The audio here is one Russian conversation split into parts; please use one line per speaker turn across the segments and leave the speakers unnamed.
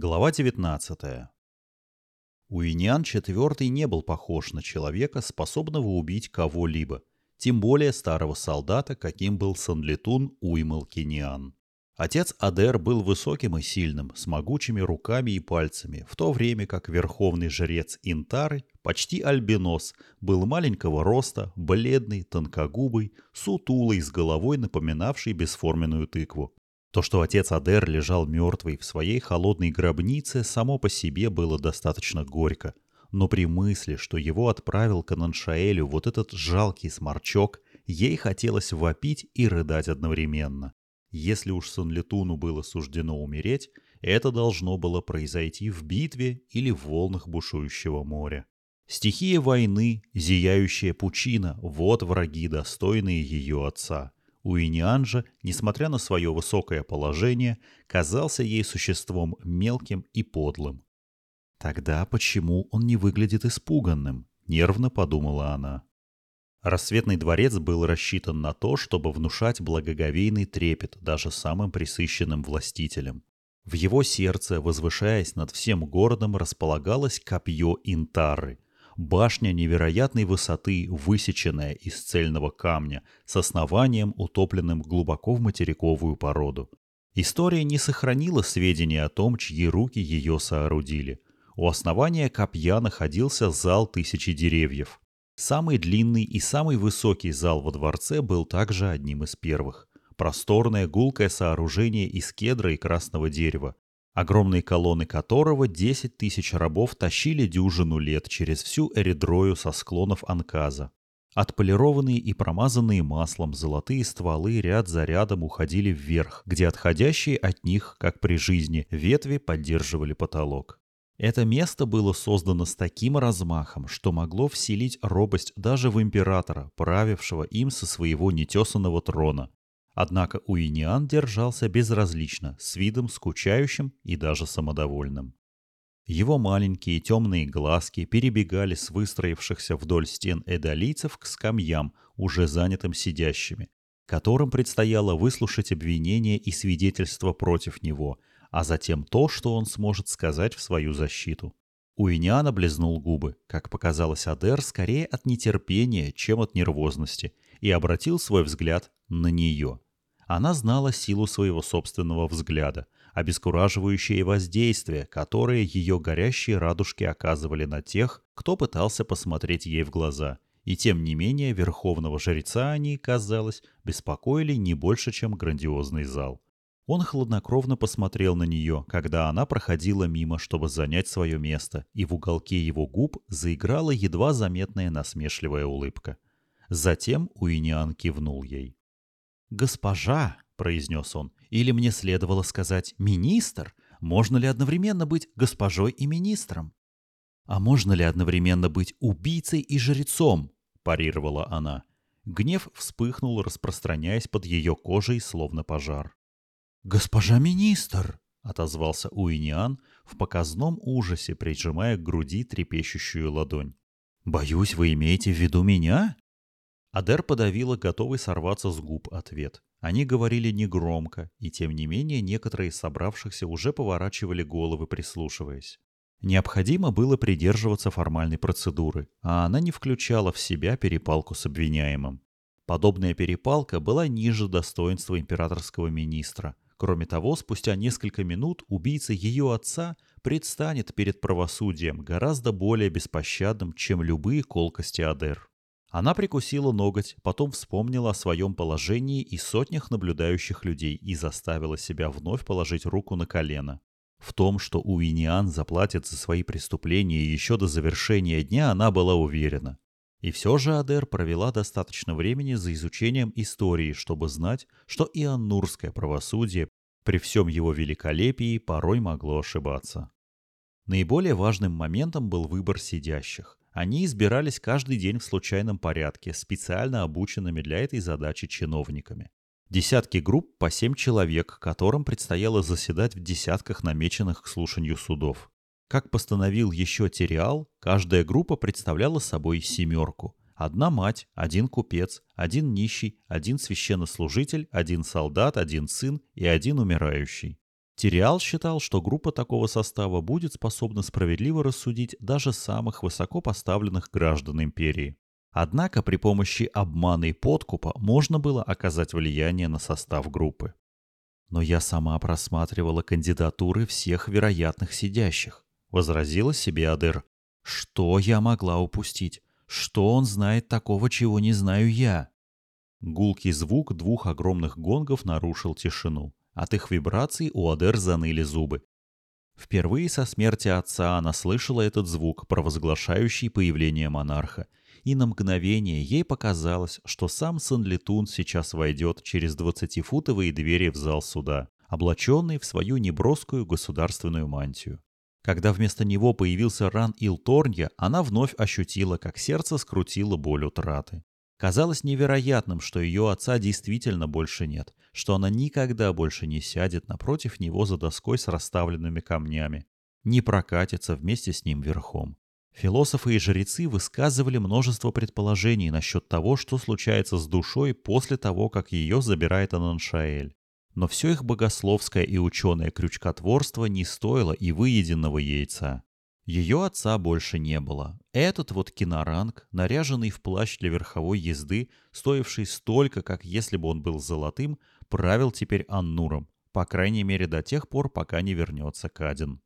Глава 19. Уинян IV не был похож на человека, способного убить кого-либо, тем более старого солдата, каким был Санлетун Уймалкиниан. Отец Адер был высоким и сильным, с могучими руками и пальцами, в то время как верховный жрец Интары, почти альбинос, был маленького роста, бледный, тонкогубый, сутулый, с головой напоминавший бесформенную тыкву. То, что отец Адер лежал мертвый в своей холодной гробнице, само по себе было достаточно горько. Но при мысли, что его отправил к Ананшаэлю вот этот жалкий сморчок, ей хотелось вопить и рыдать одновременно. Если уж Санлетуну было суждено умереть, это должно было произойти в битве или в волнах бушующего моря. Стихия войны, зияющая пучина – вот враги, достойные ее отца – Уиниан же, несмотря на свое высокое положение, казался ей существом мелким и подлым. «Тогда почему он не выглядит испуганным?» — нервно подумала она. Рассветный дворец был рассчитан на то, чтобы внушать благоговейный трепет даже самым присыщенным властителям. В его сердце, возвышаясь над всем городом, располагалось копье Интары, башня невероятной высоты, высеченная из цельного камня, с основанием, утопленным глубоко в материковую породу. История не сохранила сведений о том, чьи руки ее соорудили. У основания копья находился зал тысячи деревьев. Самый длинный и самый высокий зал во дворце был также одним из первых. Просторное гулкое сооружение из кедра и красного дерева, огромные колонны которого 10 тысяч рабов тащили дюжину лет через всю Эридрою со склонов Анказа. Отполированные и промазанные маслом золотые стволы ряд за рядом уходили вверх, где отходящие от них, как при жизни, ветви поддерживали потолок. Это место было создано с таким размахом, что могло вселить робость даже в императора, правившего им со своего нетесанного трона, Однако Уиниан держался безразлично, с видом скучающим и даже самодовольным. Его маленькие темные глазки перебегали с выстроившихся вдоль стен эдолийцев к скамьям, уже занятым сидящими, которым предстояло выслушать обвинения и свидетельства против него, а затем то, что он сможет сказать в свою защиту. Уиниан облизнул губы, как показалось Адер, скорее от нетерпения, чем от нервозности, и обратил свой взгляд на нее – она знала силу своего собственного взгляда, обескураживающее воздействие, которое ее горящие радужки оказывали на тех, кто пытался посмотреть ей в глаза. И тем не менее верховного жреца они, казалось, беспокоили не больше, чем грандиозный зал. Он хладнокровно посмотрел на нее, когда она проходила мимо, чтобы занять свое место, и в уголке его губ заиграла едва заметная насмешливая улыбка. Затем Уиниан кивнул ей. «Госпожа», — произнес он, — «или мне следовало сказать «министр»? Можно ли одновременно быть госпожой и министром?» «А можно ли одновременно быть убийцей и жрецом?» — парировала она. Гнев вспыхнул, распространяясь под ее кожей, словно пожар. «Госпожа министр!» — отозвался Уиниан в показном ужасе, прижимая к груди трепещущую ладонь. «Боюсь, вы имеете в виду меня?» Адер подавила готовый сорваться с губ ответ. Они говорили негромко, и тем не менее некоторые из собравшихся уже поворачивали головы, прислушиваясь. Необходимо было придерживаться формальной процедуры, а она не включала в себя перепалку с обвиняемым. Подобная перепалка была ниже достоинства императорского министра. Кроме того, спустя несколько минут убийца ее отца предстанет перед правосудием гораздо более беспощадным, чем любые колкости Адер. Она прикусила ноготь, потом вспомнила о своем положении и сотнях наблюдающих людей и заставила себя вновь положить руку на колено. В том, что Уиниан заплатит за свои преступления еще до завершения дня, она была уверена. И все же Адер провела достаточно времени за изучением истории, чтобы знать, что и аннурское правосудие при всем его великолепии порой могло ошибаться. Наиболее важным моментом был выбор сидящих. Они избирались каждый день в случайном порядке, специально обученными для этой задачи чиновниками. Десятки групп по семь человек, которым предстояло заседать в десятках намеченных к слушанию судов. Как постановил еще Териал, каждая группа представляла собой семерку. Одна мать, один купец, один нищий, один священнослужитель, один солдат, один сын и один умирающий. Тириал считал, что группа такого состава будет способна справедливо рассудить даже самых высоко поставленных граждан империи. Однако при помощи обмана и подкупа можно было оказать влияние на состав группы. «Но я сама просматривала кандидатуры всех вероятных сидящих», — возразила себе Адер. «Что я могла упустить? Что он знает такого, чего не знаю я?» Гулкий звук двух огромных гонгов нарушил тишину. От их вибраций у Адер заныли зубы. Впервые со смерти отца она слышала этот звук, провозглашающий появление монарха, и на мгновение ей показалось, что сам Санлитун сейчас войдет через двадцатифутовые двери в зал суда, облаченный в свою неброскую государственную мантию. Когда вместо него появился Ран Илторнья, она вновь ощутила, как сердце скрутило боль утраты. Казалось невероятным, что ее отца действительно больше нет, что она никогда больше не сядет напротив него за доской с расставленными камнями, не прокатится вместе с ним верхом. Философы и жрецы высказывали множество предположений насчет того, что случается с душой после того, как ее забирает Ананшаэль. Но все их богословское и ученое крючкотворство не стоило и выеденного яйца. Ее отца больше не было. Этот вот киноранг, наряженный в плащ для верховой езды, стоивший столько, как если бы он был золотым, правил теперь Аннуром, по крайней мере до тех пор, пока не вернется Кадин.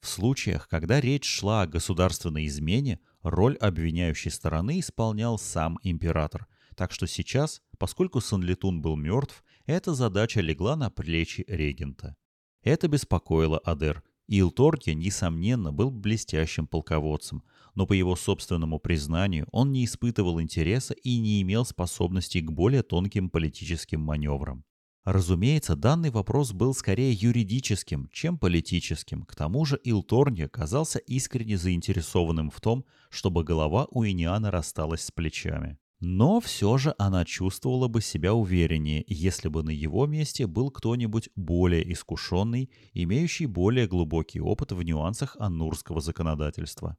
В случаях, когда речь шла о государственной измене, роль обвиняющей стороны исполнял сам император. Так что сейчас, поскольку Санлитун был мертв, эта задача легла на плечи регента. Это беспокоило Адер, Илторке, несомненно, был блестящим полководцем, но по его собственному признанию он не испытывал интереса и не имел способностей к более тонким политическим маневрам. Разумеется, данный вопрос был скорее юридическим, чем политическим. К тому же Илторни казался искренне заинтересованным в том, чтобы голова у Иниана рассталась с плечами. Но все же она чувствовала бы себя увереннее, если бы на его месте был кто-нибудь более искушенный, имеющий более глубокий опыт в нюансах аннурского законодательства.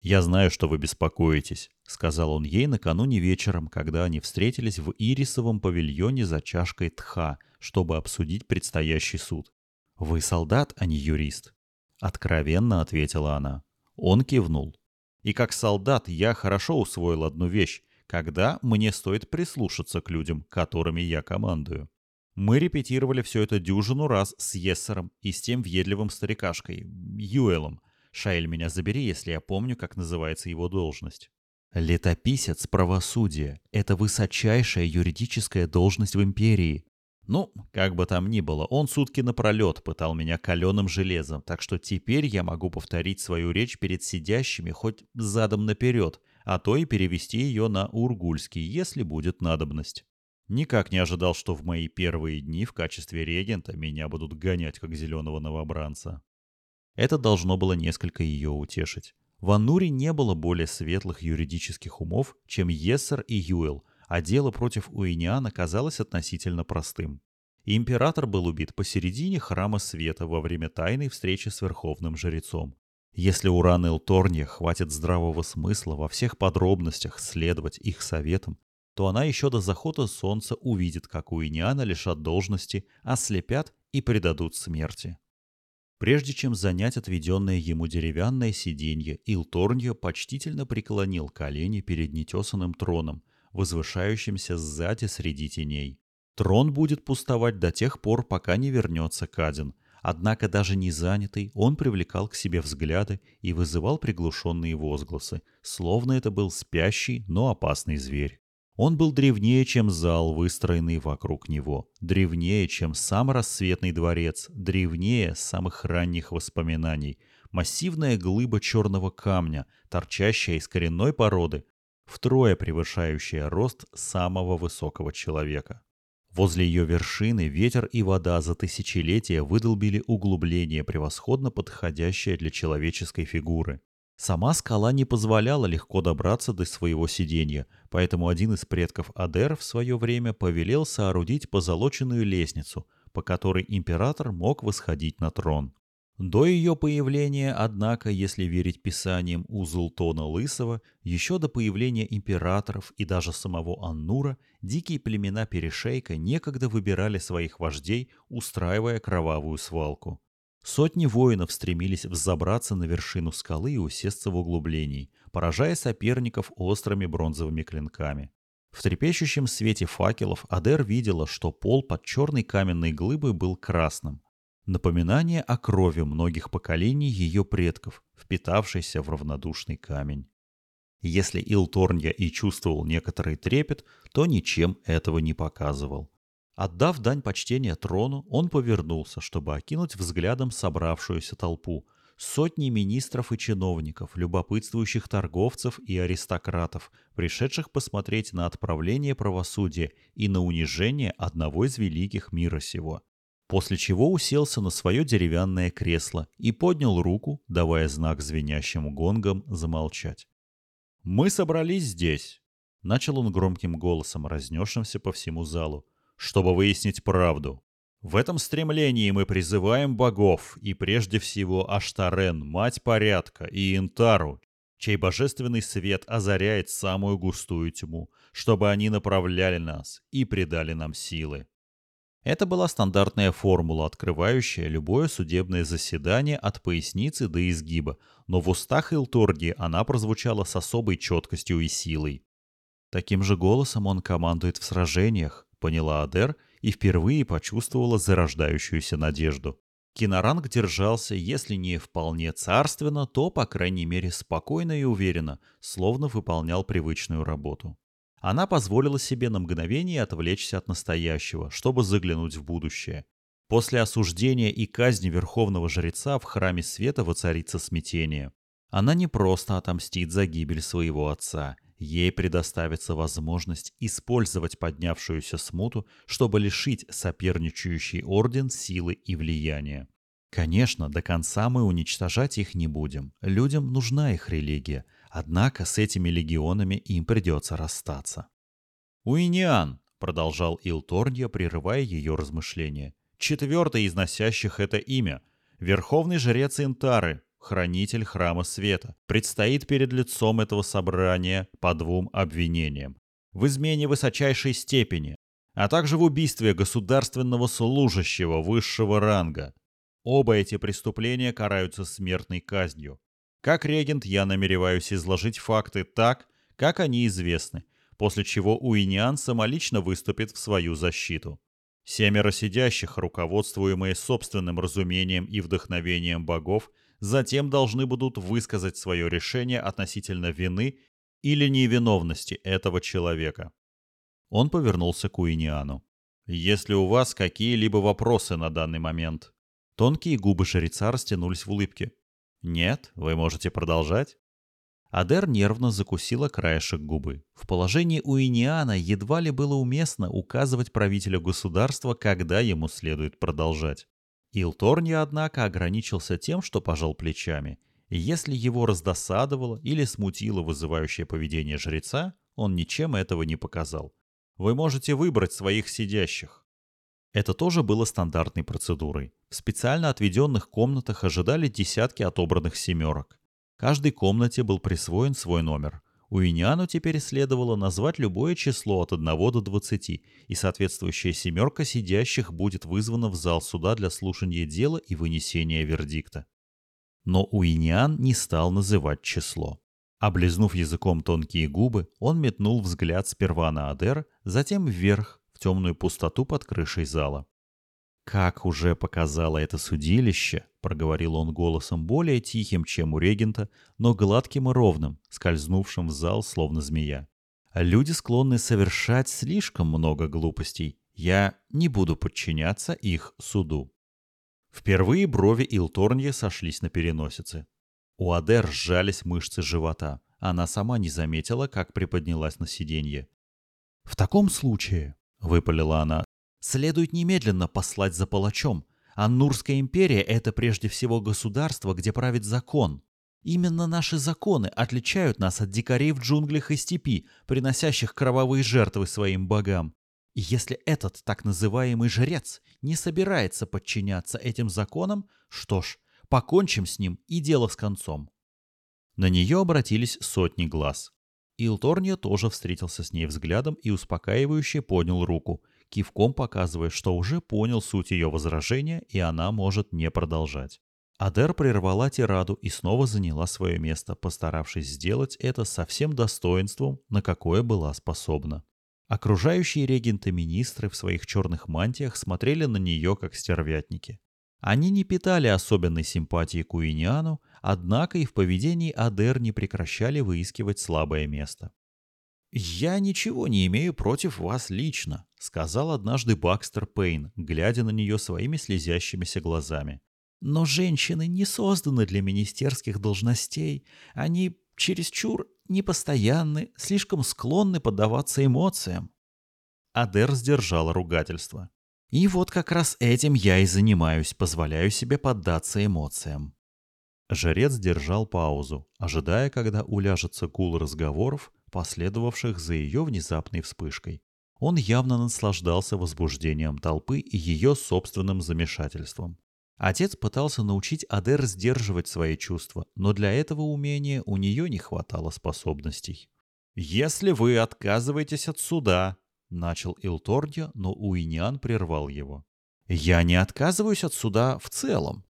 «Я знаю, что вы беспокоитесь», — сказал он ей накануне вечером, когда они встретились в Ирисовом павильоне за чашкой тха, чтобы обсудить предстоящий суд. «Вы солдат, а не юрист», — откровенно ответила она. Он кивнул. «И как солдат я хорошо усвоил одну вещь когда мне стоит прислушаться к людям, которыми я командую. Мы репетировали все это дюжину раз с Ессером и с тем въедливым старикашкой, Юэлом. Шаэль, меня забери, если я помню, как называется его должность. Летописец правосудия – это высочайшая юридическая должность в империи. Ну, как бы там ни было, он сутки напролет пытал меня каленым железом, так что теперь я могу повторить свою речь перед сидящими хоть задом наперед – а то и перевести ее на ургульский, если будет надобность. Никак не ожидал, что в мои первые дни в качестве регента меня будут гонять как зеленого новобранца. Это должно было несколько ее утешить. В Аннуре не было более светлых юридических умов, чем Ессер и Юэл, а дело против Уиниана казалось относительно простым. император был убит посередине храма света во время тайной встречи с верховным жрецом. Если у Раны Элторния хватит здравого смысла во всех подробностях следовать их советам, то она еще до захода солнца увидит, как у Иниана лишат должности, ослепят и предадут смерти. Прежде чем занять отведенное ему деревянное сиденье, Илторньо почтительно преклонил колени перед нетесанным троном, возвышающимся сзади среди теней. Трон будет пустовать до тех пор, пока не вернется Кадин, Однако даже не занятый, он привлекал к себе взгляды и вызывал приглушенные возгласы, словно это был спящий, но опасный зверь. Он был древнее, чем зал, выстроенный вокруг него, древнее, чем сам рассветный дворец, древнее самых ранних воспоминаний, массивная глыба черного камня, торчащая из коренной породы, втрое превышающая рост самого высокого человека. Возле ее вершины ветер и вода за тысячелетия выдолбили углубление, превосходно подходящее для человеческой фигуры. Сама скала не позволяла легко добраться до своего сиденья, поэтому один из предков Адер в свое время повелел соорудить позолоченную лестницу, по которой император мог восходить на трон. До ее появления, однако, если верить писаниям Узултона Лысого, еще до появления императоров и даже самого Аннура, дикие племена Перешейка некогда выбирали своих вождей, устраивая кровавую свалку. Сотни воинов стремились взобраться на вершину скалы и усесться в углублении, поражая соперников острыми бронзовыми клинками. В трепещущем свете факелов Адер видела, что пол под черной каменной глыбой был красным, Напоминание о крови многих поколений ее предков, впитавшейся в равнодушный камень. Если Илторнья и чувствовал некоторый трепет, то ничем этого не показывал. Отдав дань почтения трону, он повернулся, чтобы окинуть взглядом собравшуюся толпу. Сотни министров и чиновников, любопытствующих торговцев и аристократов, пришедших посмотреть на отправление правосудия и на унижение одного из великих мира сего после чего уселся на свое деревянное кресло и поднял руку, давая знак звенящим гонгом замолчать. «Мы собрались здесь», — начал он громким голосом, разнесшимся по всему залу, «чтобы выяснить правду. В этом стремлении мы призываем богов, и прежде всего Аштарен, мать порядка, и Интару, чей божественный свет озаряет самую густую тьму, чтобы они направляли нас и придали нам силы. Это была стандартная формула, открывающая любое судебное заседание от поясницы до изгиба, но в устах Илторги она прозвучала с особой четкостью и силой. Таким же голосом он командует в сражениях, поняла Адер и впервые почувствовала зарождающуюся надежду. Киноранг держался, если не вполне царственно, то, по крайней мере, спокойно и уверенно, словно выполнял привычную работу она позволила себе на мгновение отвлечься от настоящего, чтобы заглянуть в будущее. После осуждения и казни верховного жреца в храме света воцарится смятение. Она не просто отомстит за гибель своего отца. Ей предоставится возможность использовать поднявшуюся смуту, чтобы лишить соперничающий орден силы и влияния. Конечно, до конца мы уничтожать их не будем. Людям нужна их религия, Однако с этими легионами им придется расстаться. «Уиниан», — продолжал Илтордья, прерывая ее размышления, — «четвертый из носящих это имя, верховный жрец Интары, хранитель храма света, предстоит перед лицом этого собрания по двум обвинениям. В измене высочайшей степени, а также в убийстве государственного служащего высшего ранга. Оба эти преступления караются смертной казнью. Как регент я намереваюсь изложить факты так, как они известны, после чего Уиниан самолично выступит в свою защиту. Семеро сидящих, руководствуемые собственным разумением и вдохновением богов, затем должны будут высказать свое решение относительно вины или невиновности этого человека. Он повернулся к Уиниану. «Есть ли у вас какие-либо вопросы на данный момент?» Тонкие губы жреца растянулись в улыбке. «Нет, вы можете продолжать». Адер нервно закусила краешек губы. В положении у Иниана едва ли было уместно указывать правителю государства, когда ему следует продолжать. Илторни, однако, ограничился тем, что пожал плечами. Если его раздосадовало или смутило вызывающее поведение жреца, он ничем этого не показал. Вы можете выбрать своих сидящих. Это тоже было стандартной процедурой. В специально отведенных комнатах ожидали десятки отобранных семерок. Каждой комнате был присвоен свой номер. У Иниану теперь следовало назвать любое число от 1 до 20, и соответствующая семерка сидящих будет вызвана в зал суда для слушания дела и вынесения вердикта. Но Уиниан не стал называть число. Облизнув языком тонкие губы, он метнул взгляд сперва на Адер, затем вверх, темную пустоту под крышей зала. «Как уже показало это судилище», — проговорил он голосом более тихим, чем у регента, но гладким и ровным, скользнувшим в зал, словно змея. «Люди склонны совершать слишком много глупостей. Я не буду подчиняться их суду». Впервые брови Илторнья сошлись на переносице. У Адер сжались мышцы живота. Она сама не заметила, как приподнялась на сиденье. «В таком случае», выпалила она. «Следует немедленно послать за палачом. Аннурская империя — это прежде всего государство, где правит закон. Именно наши законы отличают нас от дикарей в джунглях и степи, приносящих кровавые жертвы своим богам. И если этот так называемый жрец не собирается подчиняться этим законам, что ж, Покончим с ним и дело с концом. На нее обратились сотни глаз. Илторния тоже встретился с ней взглядом и успокаивающе поднял руку, кивком показывая, что уже понял суть ее возражения, и она может не продолжать. Адер прервала тираду и снова заняла свое место, постаравшись сделать это со всем достоинством, на какое была способна. Окружающие регенты-министры в своих черных мантиях смотрели на нее как стервятники. Они не питали особенной симпатии к Уиниану, однако и в поведении Адер не прекращали выискивать слабое место. «Я ничего не имею против вас лично», — сказал однажды Бакстер Пейн, глядя на нее своими слезящимися глазами. «Но женщины не созданы для министерских должностей. Они чересчур непостоянны, слишком склонны поддаваться эмоциям». Адер сдержала ругательство. И вот как раз этим я и занимаюсь, позволяю себе поддаться эмоциям. Жрец держал паузу, ожидая, когда уляжется гул разговоров, последовавших за ее внезапной вспышкой. Он явно наслаждался возбуждением толпы и ее собственным замешательством. Отец пытался научить Адер сдерживать свои чувства, но для этого умения у нее не хватало способностей. «Если вы отказываетесь от суда, Начал Илтордия, но Уиниан прервал его. «Я не отказываюсь от суда в целом.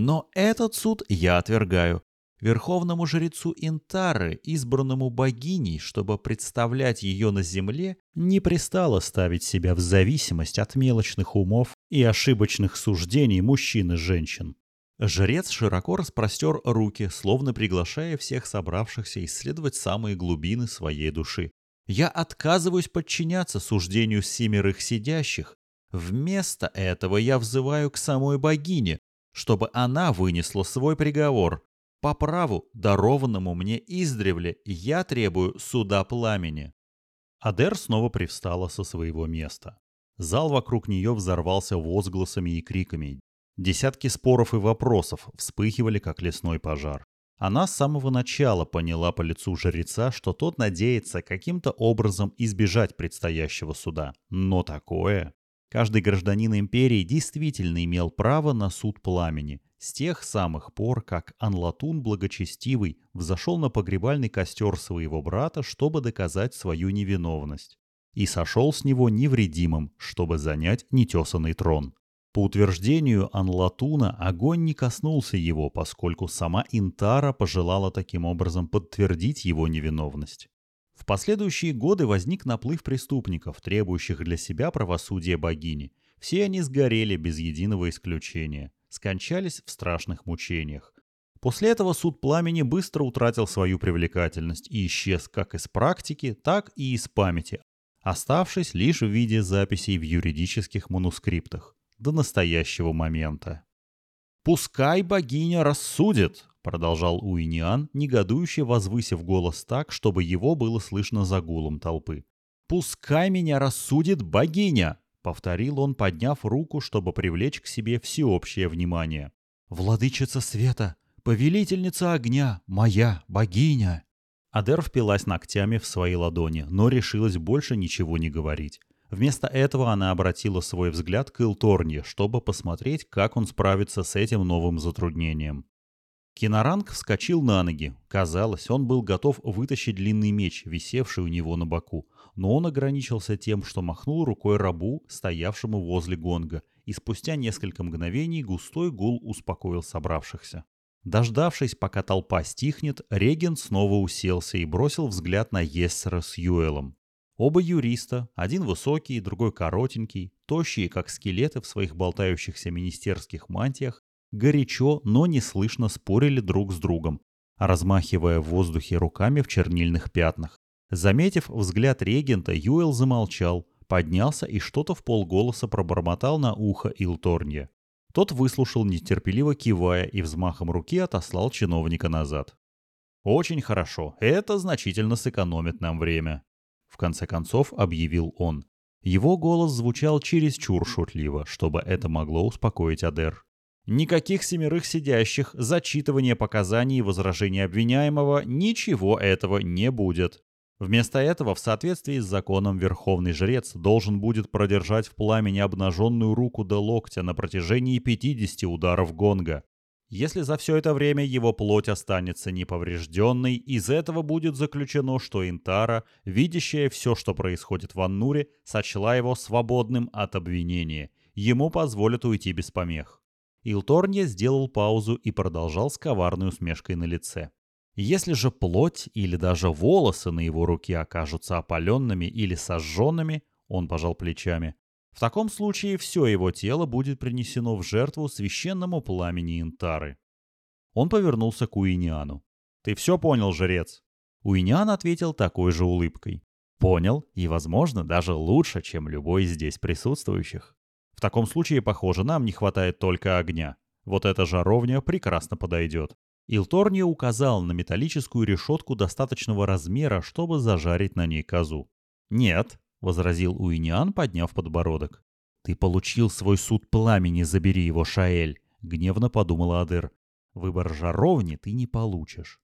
Но этот суд я отвергаю. Верховному жрецу Интары, избранному богиней, чтобы представлять ее на земле, не пристало ставить себя в зависимость от мелочных умов и ошибочных суждений мужчин и женщин. Жрец широко распростер руки, словно приглашая всех собравшихся исследовать самые глубины своей души. Я отказываюсь подчиняться суждению семерых сидящих. Вместо этого я взываю к самой богине, чтобы она вынесла свой приговор. По праву, дарованному мне издревле, я требую суда пламени». Адер снова привстала со своего места. Зал вокруг нее взорвался возгласами и криками. Десятки споров и вопросов вспыхивали, как лесной пожар. Она с самого начала поняла по лицу жреца, что тот надеется каким-то образом избежать предстоящего суда. Но такое... Каждый гражданин империи действительно имел право на суд пламени, с тех самых пор, как Анлатун Благочестивый взошел на погребальный костер своего брата, чтобы доказать свою невиновность, и сошел с него невредимым, чтобы занять нетесанный трон. По утверждению Анлатуна, огонь не коснулся его, поскольку сама Интара пожелала таким образом подтвердить его невиновность. В последующие годы возник наплыв преступников, требующих для себя правосудия богини. Все они сгорели без единого исключения, скончались в страшных мучениях. После этого суд пламени быстро утратил свою привлекательность и исчез как из практики, так и из памяти, оставшись лишь в виде записей в юридических манускриптах до настоящего момента. «Пускай богиня рассудит», — продолжал Уиниан, негодующе возвысив голос так, чтобы его было слышно за гулом толпы. «Пускай меня рассудит богиня», — повторил он, подняв руку, чтобы привлечь к себе всеобщее внимание. «Владычица света, повелительница огня, моя богиня!» Адер впилась ногтями в свои ладони, но решилась больше ничего не говорить. Вместо этого она обратила свой взгляд к Илторне, чтобы посмотреть, как он справится с этим новым затруднением. Киноранг вскочил на ноги. Казалось, он был готов вытащить длинный меч, висевший у него на боку, но он ограничился тем, что махнул рукой рабу, стоявшему возле гонга, и спустя несколько мгновений густой гул успокоил собравшихся. Дождавшись, пока толпа стихнет, регент снова уселся и бросил взгляд на Ессера с Юэлом. Оба юриста, один высокий, другой коротенький, тощие, как скелеты в своих болтающихся министерских мантиях, горячо, но неслышно спорили друг с другом, размахивая в воздухе руками в чернильных пятнах. Заметив взгляд регента, Юэл замолчал, поднялся и что-то в полголоса пробормотал на ухо Илторнье. Тот выслушал, нетерпеливо кивая, и взмахом руки отослал чиновника назад. «Очень хорошо. Это значительно сэкономит нам время», в конце концов объявил он. Его голос звучал чересчур шутливо, чтобы это могло успокоить Адер. Никаких семерых сидящих, зачитывания показаний и возражений обвиняемого, ничего этого не будет. Вместо этого, в соответствии с законом, верховный жрец должен будет продержать в пламени обнаженную руку до локтя на протяжении 50 ударов гонга. Если за все это время его плоть останется неповрежденной, из этого будет заключено, что Интара, видящая все, что происходит в Аннуре, сочла его свободным от обвинения. Ему позволят уйти без помех. Илторния сделал паузу и продолжал с коварной усмешкой на лице. Если же плоть или даже волосы на его руке окажутся опаленными или сожженными, он пожал плечами, в таком случае все его тело будет принесено в жертву священному пламени Интары. Он повернулся к Уиниану. «Ты все понял, жрец?» Уиниан ответил такой же улыбкой. «Понял, и, возможно, даже лучше, чем любой из здесь присутствующих. В таком случае, похоже, нам не хватает только огня. Вот эта жаровня прекрасно подойдет». Илторния указал на металлическую решетку достаточного размера, чтобы зажарить на ней козу. «Нет», — возразил Уиниан, подняв подбородок. «Ты получил свой суд пламени, забери его, Шаэль», — гневно подумала Адыр. «Выбор жаровни ты не получишь».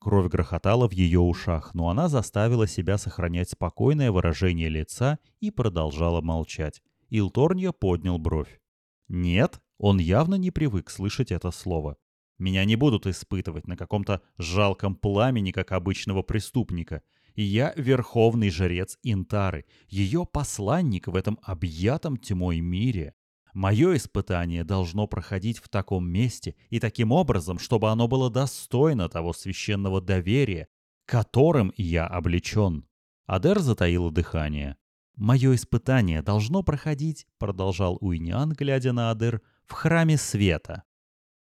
Кровь грохотала в ее ушах, но она заставила себя сохранять спокойное выражение лица и продолжала молчать. Илторния поднял бровь. «Нет, он явно не привык слышать это слово. Меня не будут испытывать на каком-то жалком пламени, как обычного преступника я верховный жрец Интары, ее посланник в этом объятом тьмой мире. Мое испытание должно проходить в таком месте и таким образом, чтобы оно было достойно того священного доверия, которым я облечен. Адер затаила дыхание. «Мое испытание должно проходить», — продолжал Уйниан, глядя на Адер, — «в храме света».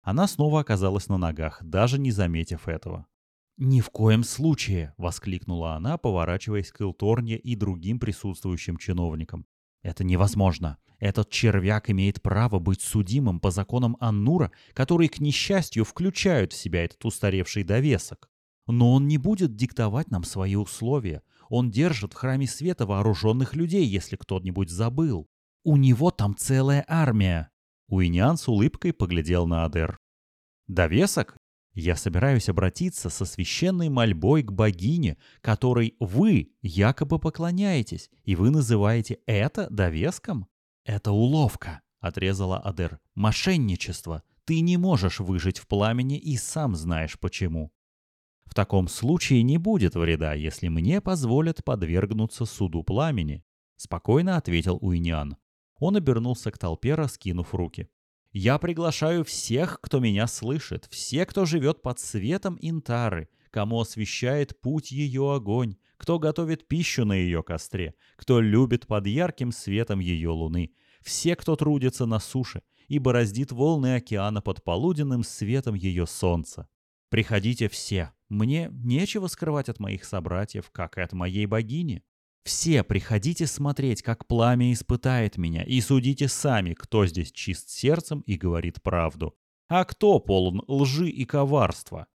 Она снова оказалась на ногах, даже не заметив этого. «Ни в коем случае!» — воскликнула она, поворачиваясь к Илторне и другим присутствующим чиновникам. «Это невозможно. Этот червяк имеет право быть судимым по законам Аннура, которые, к несчастью, включают в себя этот устаревший довесок. Но он не будет диктовать нам свои условия. Он держит в храме света вооруженных людей, если кто-нибудь забыл. У него там целая армия!» Уинян с улыбкой поглядел на Адер. «Довесок? Я собираюсь обратиться со священной мольбой к богине, которой вы якобы поклоняетесь, и вы называете это довеском? Это уловка, отрезала Адер. Мошенничество. Ты не можешь выжить в пламени и сам знаешь почему. В таком случае не будет вреда, если мне позволят подвергнуться суду пламени, спокойно ответил Уйнян. Он обернулся к толпе, раскинув руки. Я приглашаю всех, кто меня слышит, все, кто живет под светом Интары, кому освещает путь ее огонь, кто готовит пищу на ее костре, кто любит под ярким светом ее луны, все, кто трудится на суше и бороздит волны океана под полуденным светом ее солнца. Приходите все, мне нечего скрывать от моих собратьев, как и от моей богини. Все приходите смотреть, как пламя испытает меня, и судите сами, кто здесь чист сердцем и говорит правду, а кто полон лжи и коварства.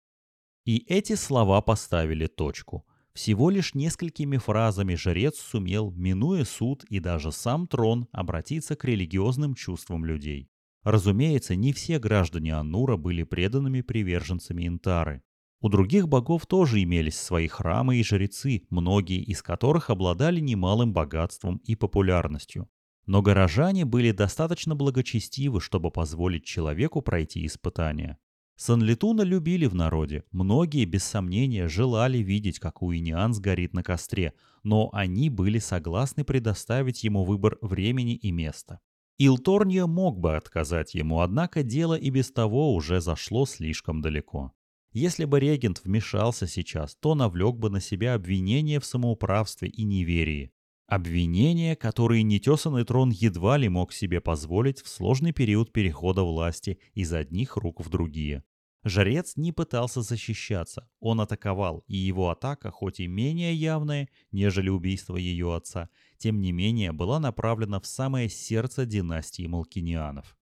И эти слова поставили точку. Всего лишь несколькими фразами жрец сумел, минуя суд и даже сам трон, обратиться к религиозным чувствам людей. Разумеется, не все граждане Аннура были преданными приверженцами Интары. У других богов тоже имелись свои храмы и жрецы, многие из которых обладали немалым богатством и популярностью. Но горожане были достаточно благочестивы, чтобы позволить человеку пройти испытания. Санлитуна любили в народе, многие, без сомнения, желали видеть, как Уиниан сгорит на костре, но они были согласны предоставить ему выбор времени и места. Илторния мог бы отказать ему, однако дело и без того уже зашло слишком далеко. Если бы регент вмешался сейчас, то навлек бы на себя обвинение в самоуправстве и неверии. Обвинения, которые нетесанный трон едва ли мог себе позволить в сложный период перехода власти из одних рук в другие. Жрец не пытался защищаться, он атаковал, и его атака, хоть и менее явная, нежели убийство ее отца, тем не менее была направлена в самое сердце династии Малкинианов.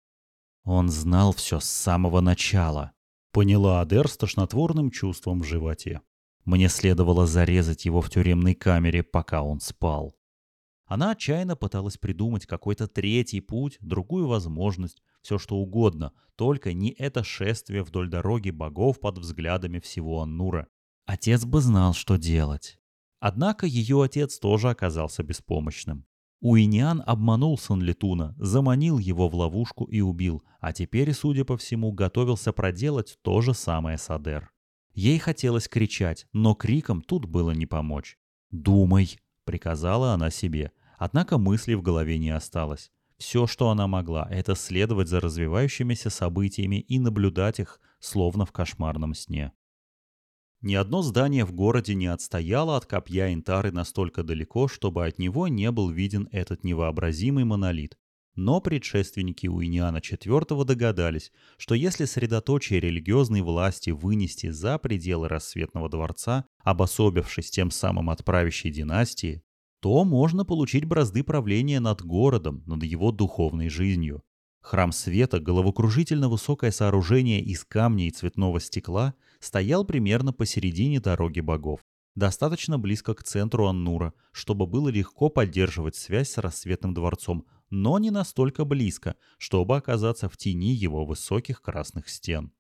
Он знал все с самого начала, Поняла Адер с тошнотворным чувством в животе. Мне следовало зарезать его в тюремной камере, пока он спал. Она отчаянно пыталась придумать какой-то третий путь, другую возможность, все что угодно, только не это шествие вдоль дороги богов под взглядами всего Аннура. Отец бы знал, что делать. Однако ее отец тоже оказался беспомощным. Уиниан обманул Санлетуна, заманил его в ловушку и убил, а теперь, судя по всему, готовился проделать то же самое с Адер. Ей хотелось кричать, но криком тут было не помочь. «Думай!» — приказала она себе. Однако мыслей в голове не осталось. Все, что она могла, это следовать за развивающимися событиями и наблюдать их, словно в кошмарном сне. Ни одно здание в городе не отстояло от копья Интары настолько далеко, чтобы от него не был виден этот невообразимый монолит. Но предшественники Уиниана IV догадались, что если средоточие религиозной власти вынести за пределы рассветного дворца, обособившись тем самым от правящей династии, то можно получить бразды правления над городом, над его духовной жизнью. Храм света, головокружительно высокое сооружение из камня и цветного стекла, стоял примерно посередине дороги богов, достаточно близко к центру Аннура, чтобы было легко поддерживать связь с рассветным дворцом, но не настолько близко, чтобы оказаться в тени его высоких красных стен.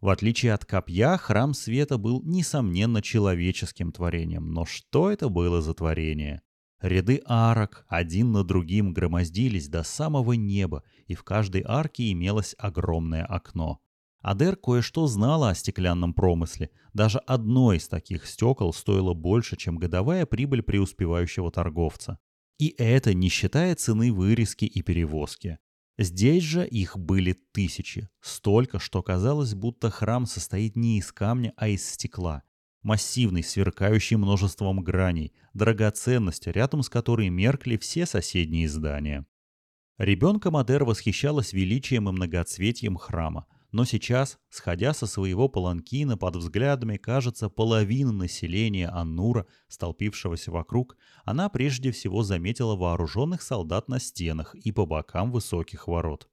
В отличие от копья, храм света был, несомненно, человеческим творением. Но что это было за творение? Ряды арок один на другим громоздились до самого неба, и в каждой арке имелось огромное окно. Адер кое-что знала о стеклянном промысле. Даже одно из таких стекол стоило больше, чем годовая прибыль преуспевающего торговца. И это не считая цены вырезки и перевозки. Здесь же их были тысячи, столько, что казалось, будто храм состоит не из камня, а из стекла. Массивный, сверкающий множеством граней, драгоценность, рядом с которой меркли все соседние здания. Ребенка Мадер восхищалась величием и многоцветием храма, но сейчас, сходя со своего паланкина под взглядами, кажется, половины населения Аннура, столпившегося вокруг, она прежде всего заметила вооруженных солдат на стенах и по бокам высоких ворот.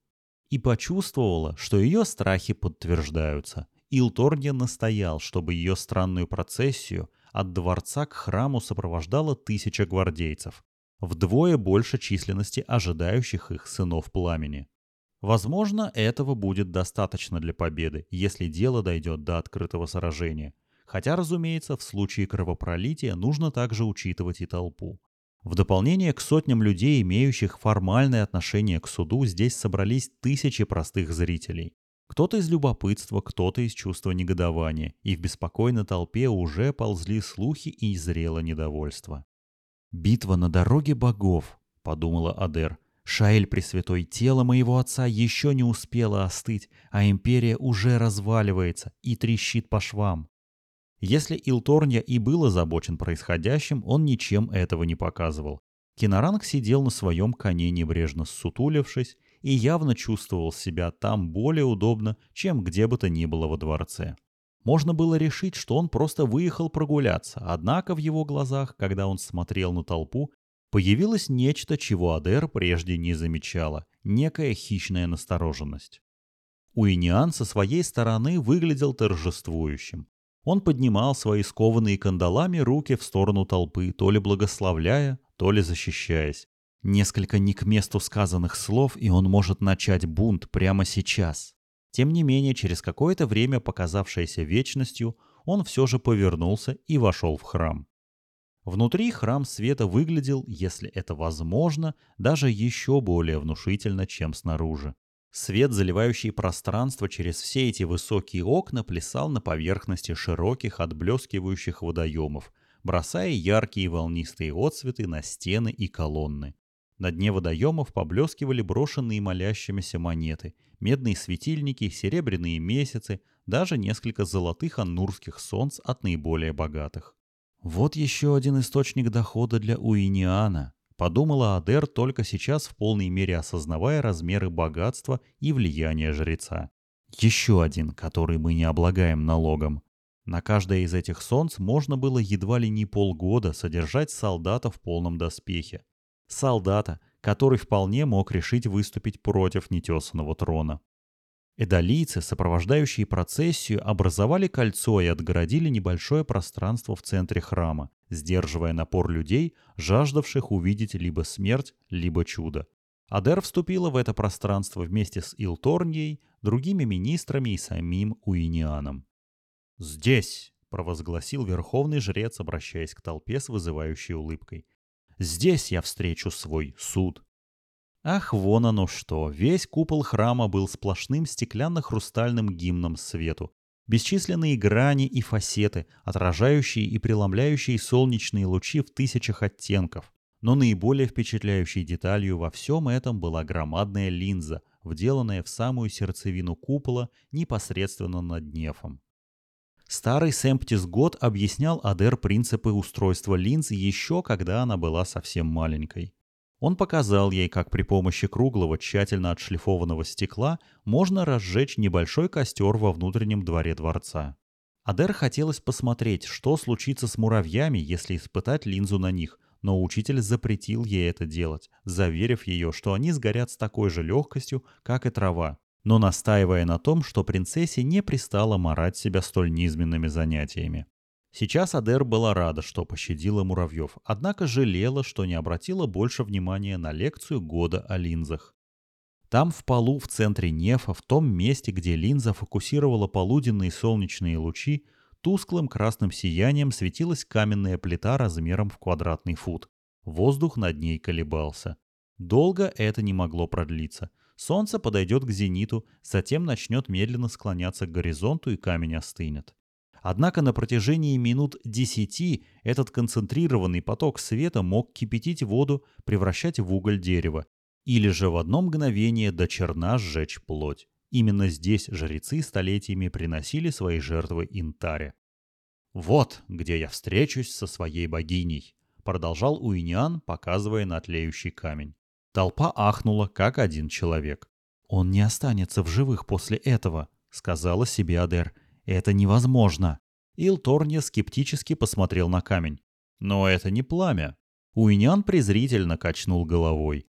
И почувствовала, что ее страхи подтверждаются. Илторния настоял, чтобы ее странную процессию от дворца к храму сопровождала тысяча гвардейцев, вдвое больше численности ожидающих их сынов пламени. Возможно, этого будет достаточно для победы, если дело дойдет до открытого сражения. Хотя, разумеется, в случае кровопролития нужно также учитывать и толпу. В дополнение к сотням людей, имеющих формальное отношение к суду, здесь собрались тысячи простых зрителей. Кто-то из любопытства, кто-то из чувства негодования, и в беспокойной толпе уже ползли слухи и зрело недовольство. «Битва на дороге богов», — подумала Адер, Шаэль Пресвятой, тело моего отца еще не успело остыть, а империя уже разваливается и трещит по швам. Если Илторния и был озабочен происходящим, он ничем этого не показывал. Киноранг сидел на своем коне небрежно ссутулившись и явно чувствовал себя там более удобно, чем где бы то ни было во дворце. Можно было решить, что он просто выехал прогуляться, однако в его глазах, когда он смотрел на толпу, Появилось нечто, чего Адер прежде не замечала, некая хищная настороженность. Уиниан со своей стороны выглядел торжествующим. Он поднимал свои скованные кандалами руки в сторону толпы, то ли благословляя, то ли защищаясь. Несколько не к месту сказанных слов, и он может начать бунт прямо сейчас. Тем не менее, через какое-то время, показавшееся вечностью, он все же повернулся и вошел в храм. Внутри храм света выглядел, если это возможно, даже еще более внушительно, чем снаружи. Свет, заливающий пространство через все эти высокие окна, плясал на поверхности широких отблескивающих водоемов, бросая яркие волнистые отсветы на стены и колонны. На дне водоемов поблескивали брошенные молящимися монеты, медные светильники, серебряные месяцы, даже несколько золотых аннурских солнц от наиболее богатых. Вот еще один источник дохода для Уиниана, подумала Адер только сейчас в полной мере осознавая размеры богатства и влияния жреца. Еще один, который мы не облагаем налогом. На каждое из этих солнц можно было едва ли не полгода содержать солдата в полном доспехе. Солдата, который вполне мог решить выступить против нетесанного трона. Эдолийцы, сопровождающие процессию, образовали кольцо и отгородили небольшое пространство в центре храма, сдерживая напор людей, жаждавших увидеть либо смерть, либо чудо. Адер вступила в это пространство вместе с Илторнией, другими министрами и самим Уинианом. «Здесь!» — провозгласил верховный жрец, обращаясь к толпе с вызывающей улыбкой. Здесь я встречу свой суд. Ах, вон оно что! Весь купол храма был сплошным стеклянно-хрустальным гимном свету. Бесчисленные грани и фасеты, отражающие и преломляющие солнечные лучи в тысячах оттенков. Но наиболее впечатляющей деталью во всем этом была громадная линза, вделанная в самую сердцевину купола непосредственно над нефом. Старый Сэмптис Год объяснял Адер принципы устройства линз еще когда она была совсем маленькой. Он показал ей, как при помощи круглого, тщательно отшлифованного стекла можно разжечь небольшой костер во внутреннем дворе дворца. Адер хотелось посмотреть, что случится с муравьями, если испытать линзу на них, но учитель запретил ей это делать, заверив ее, что они сгорят с такой же легкостью, как и трава, но настаивая на том, что принцессе не пристало марать себя столь низменными занятиями. Сейчас Адер была рада, что пощадила муравьев, однако жалела, что не обратила больше внимания на лекцию года о линзах. Там в полу в центре нефа, в том месте, где линза фокусировала полуденные солнечные лучи, тусклым красным сиянием светилась каменная плита размером в квадратный фут. Воздух над ней колебался. Долго это не могло продлиться. Солнце подойдет к зениту, затем начнет медленно склоняться к горизонту и камень остынет. Однако на протяжении минут десяти этот концентрированный поток света мог кипятить воду, превращать в уголь дерево, или же в одно мгновение до черна сжечь плоть. Именно здесь жрецы столетиями приносили свои жертвы Интаре. «Вот где я встречусь со своей богиней», — продолжал Уиниан, показывая на тлеющий камень. Толпа ахнула, как один человек. «Он не останется в живых после этого», — сказала себе Адер. Это невозможно. Илторния скептически посмотрел на камень. Но это не пламя. Уинян презрительно качнул головой.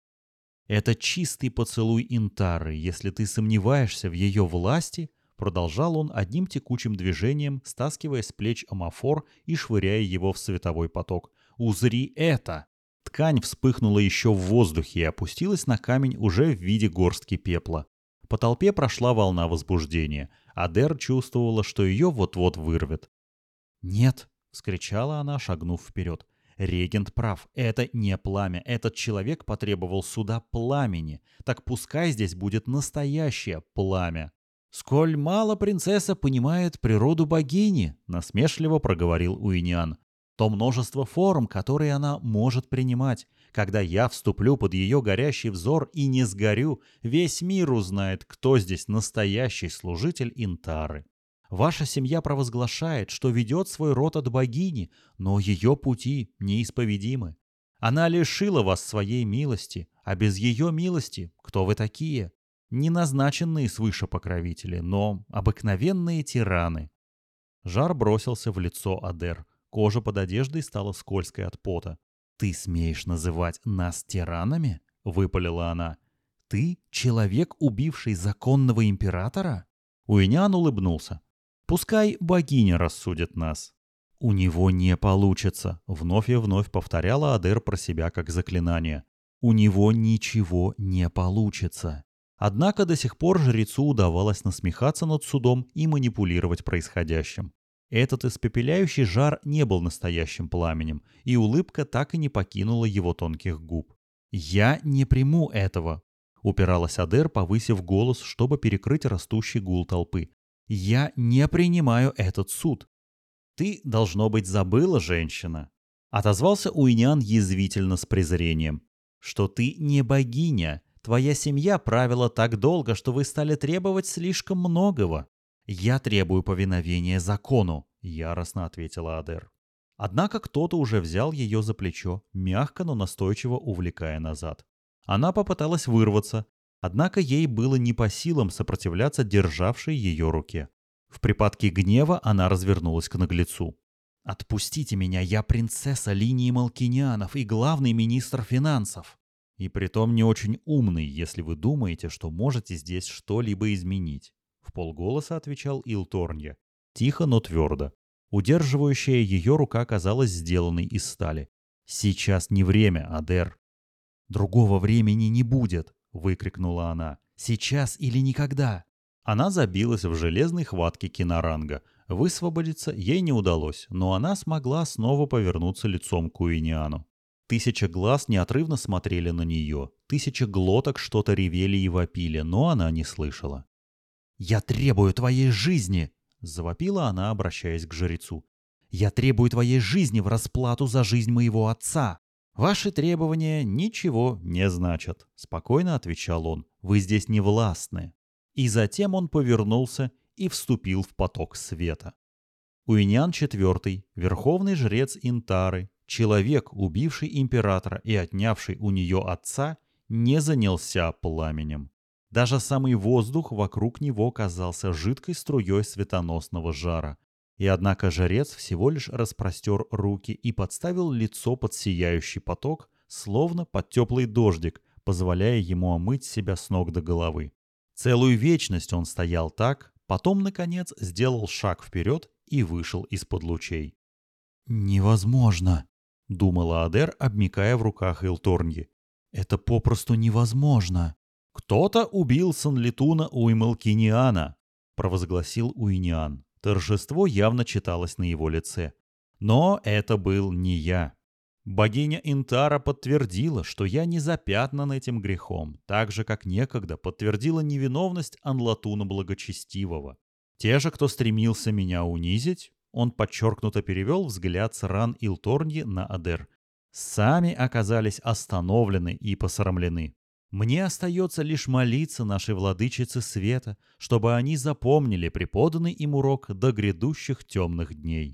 Это чистый поцелуй Интары, если ты сомневаешься в ее власти, продолжал он одним текучим движением, стаскивая с плеч амафор и швыряя его в световой поток. «Узри это!» Ткань вспыхнула еще в воздухе и опустилась на камень уже в виде горстки пепла. По толпе прошла волна возбуждения. Адер чувствовала, что ее вот-вот вырвет. «Нет!» — вскричала она, шагнув вперед. «Регент прав. Это не пламя. Этот человек потребовал суда пламени. Так пускай здесь будет настоящее пламя». «Сколь мало принцесса понимает природу богини», — насмешливо проговорил Уиниан. «То множество форм, которые она может принимать. Когда я вступлю под ее горящий взор и не сгорю, весь мир узнает, кто здесь настоящий служитель Интары. Ваша семья провозглашает, что ведет свой род от богини, но ее пути неисповедимы. Она лишила вас своей милости, а без ее милости кто вы такие? Не назначенные свыше покровители, но обыкновенные тираны. Жар бросился в лицо Адер. Кожа под одеждой стала скользкой от пота. «Ты смеешь называть нас тиранами?» — выпалила она. «Ты человек, убивший законного императора?» Уинян улыбнулся. «Пускай богиня рассудит нас». «У него не получится», — вновь и вновь повторяла Адер про себя как заклинание. «У него ничего не получится». Однако до сих пор жрецу удавалось насмехаться над судом и манипулировать происходящим. Этот испепеляющий жар не был настоящим пламенем, и улыбка так и не покинула его тонких губ. «Я не приму этого», — упиралась Адер, повысив голос, чтобы перекрыть растущий гул толпы. «Я не принимаю этот суд». «Ты, должно быть, забыла, женщина», — отозвался Уинян язвительно с презрением, «что ты не богиня. Твоя семья правила так долго, что вы стали требовать слишком многого. «Я требую повиновения закону», — яростно ответила Адер. Однако кто-то уже взял ее за плечо, мягко, но настойчиво увлекая назад. Она попыталась вырваться, однако ей было не по силам сопротивляться державшей ее руке. В припадке гнева она развернулась к наглецу. «Отпустите меня, я принцесса линии Малкинианов и главный министр финансов. И притом не очень умный, если вы думаете, что можете здесь что-либо изменить. В полголоса отвечал Илторнья. Тихо, но твердо. Удерживающая ее рука казалась сделанной из стали. «Сейчас не время, Адер!» «Другого времени не будет!» — выкрикнула она. «Сейчас или никогда!» Она забилась в железной хватке киноранга. Высвободиться ей не удалось, но она смогла снова повернуться лицом к Уиниану. Тысяча глаз неотрывно смотрели на нее, тысяча глоток что-то ревели и вопили, но она не слышала. «Я требую твоей жизни!» — завопила она, обращаясь к жрецу. «Я требую твоей жизни в расплату за жизнь моего отца!» «Ваши требования ничего не значат», — спокойно отвечал он. «Вы здесь не властны». И затем он повернулся и вступил в поток света. Уинян IV, верховный жрец Интары, человек, убивший императора и отнявший у нее отца, не занялся пламенем. Даже самый воздух вокруг него казался жидкой струей светоносного жара. И однако жрец всего лишь распростер руки и подставил лицо под сияющий поток, словно под теплый дождик, позволяя ему омыть себя с ног до головы. Целую вечность он стоял так, потом, наконец, сделал шаг вперед и вышел из-под лучей. «Невозможно», — думала Адер, обмикая в руках Илторнги. «Это попросту невозможно». «Кто-то убил Санлитуна Уймалкиниана», — провозгласил Уиниан. Торжество явно читалось на его лице. Но это был не я. Богиня Интара подтвердила, что я не запятнан этим грехом, так же, как некогда подтвердила невиновность Анлатуна Благочестивого. Те же, кто стремился меня унизить, он подчеркнуто перевел взгляд с ран Илторньи на Адер, сами оказались остановлены и посрамлены. Мне остается лишь молиться нашей владычице света, чтобы они запомнили преподанный им урок до грядущих темных дней.